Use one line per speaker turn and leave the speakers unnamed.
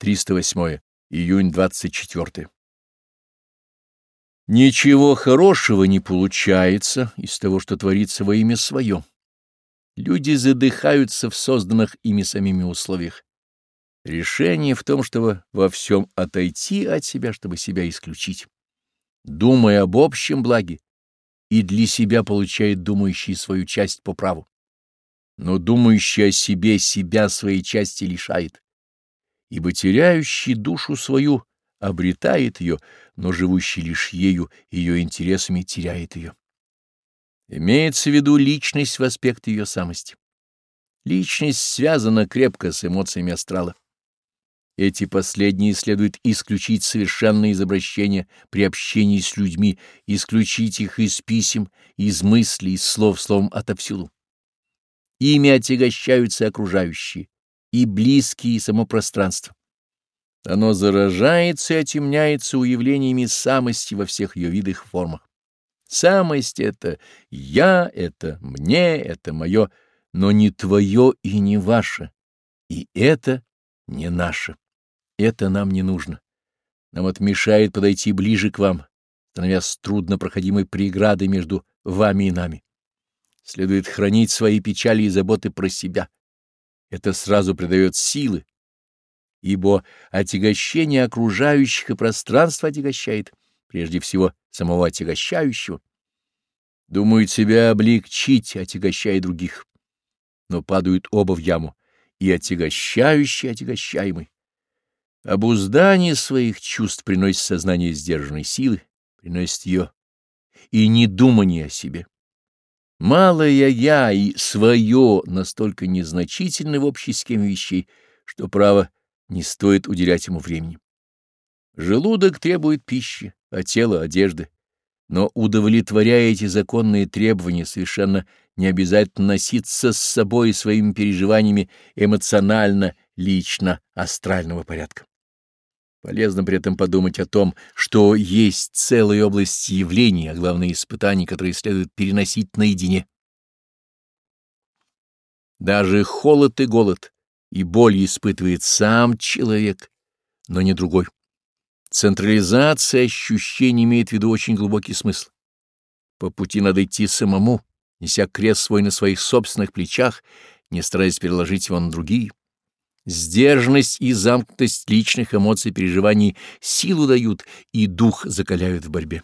308 июнь 24. Ничего хорошего не получается из того, что творится во имя свое. Люди задыхаются в созданных ими самими условиях. Решение в том, чтобы во всем отойти от себя, чтобы себя исключить. Думая об общем благе, и для себя получает думающий свою часть по праву. Но думающий о себе себя своей части лишает ибо теряющий душу свою обретает ее, но живущий лишь ею, ее интересами теряет ее. Имеется в виду личность в аспекте ее самости. Личность связана крепко с эмоциями астрала. Эти последние следует исключить совершенно из обращения при общении с людьми, исключить их из писем, из мыслей, из слов, словом, отовсюду. Ими отягощаются окружающие, и близкие само пространство. Оно заражается и отемняется уявлениями самости во всех ее видах и формах. Самость — это «я», это «мне», это мое, но не твое и не ваше, и это не наше. Это нам не нужно. Нам это мешает подойти ближе к вам, становясь труднопроходимой преградой между вами и нами. Следует хранить свои печали и заботы про себя — это сразу придает силы, ибо отягощение окружающих и пространства отягощает, прежде всего, самого отягощающего. Думают себя облегчить, отягощая других, но падают оба в яму, и отягощающий, и отягощаемый. Обуздание своих чувств приносит сознание сдержанной силы, приносит ее, и недумание о себе. Малое «я» и свое настолько незначительны в общей схеме вещей, что, право, не стоит уделять ему времени. Желудок требует пищи, а тело — одежды. Но, удовлетворяя эти законные требования, совершенно не обязательно носиться с собой и своими переживаниями эмоционально, лично, астрального порядка. Полезно при этом подумать о том, что есть целые области явлений, а главное испытаний, которые следует переносить наедине. Даже холод и голод и боль испытывает сам человек, но не другой. Централизация ощущений имеет в виду очень глубокий смысл. По пути надо идти самому, неся крест свой на своих собственных плечах, не стараясь переложить его на другие. Сдержанность и замкнутость личных эмоций переживаний силу дают и дух закаляют в борьбе.